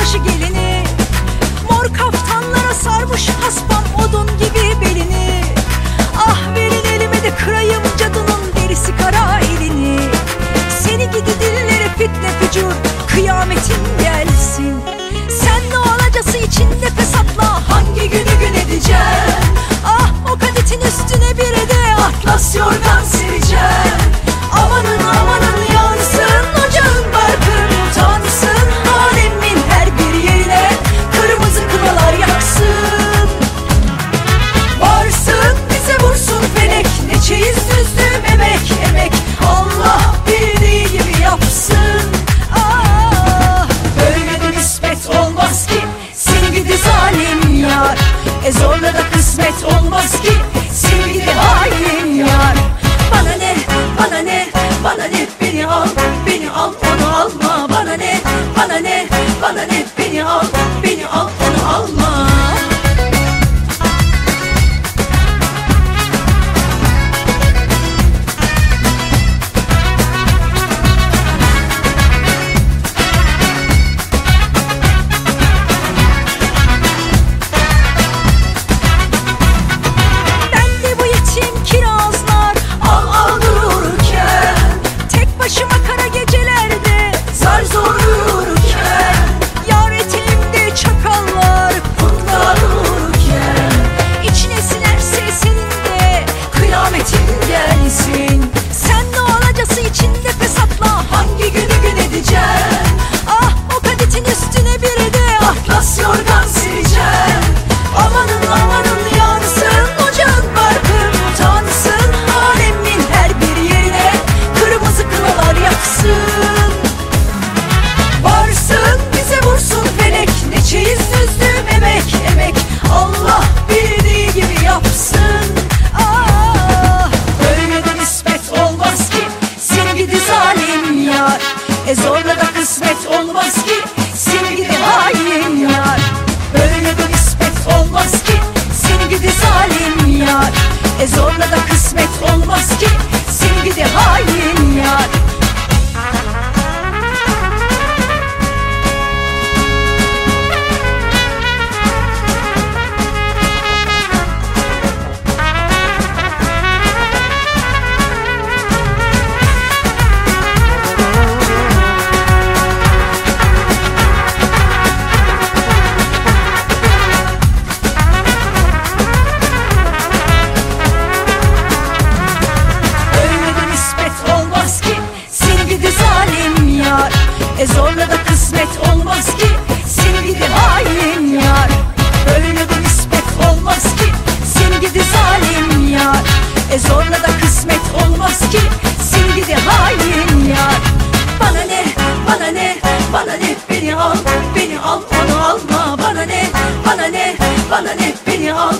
şaşı gelini. Mor kaftanlara sarmış haspam odun gibi belini. Ah verin elime de kırayım cadının derisi kara elini. Seni gidi dillere fitne fücur kıyametin gelsin. Sen ne alacası için nefes atla hangi günü gün edeceğim? Ah o kadetin üstüne bir de atlas yorgan E E zorla da kısmet olmaz ki. Seni gidi hain yar. Böyle de nispet olmaz ki. Seni gidi zalim yar. E zorla da kısmet olmaz ki E zorla da kısmet olmaz ki Seni gidi hain yar. Öyle de nispet olmaz ki Seni gidi zalim yar. E zorla da kısmet olmaz ki Seni gidi hain yar. Bana ne, bana ne, bana ne Beni al, beni al, onu alma. Bana ne, bana ne, bana ne Beni al,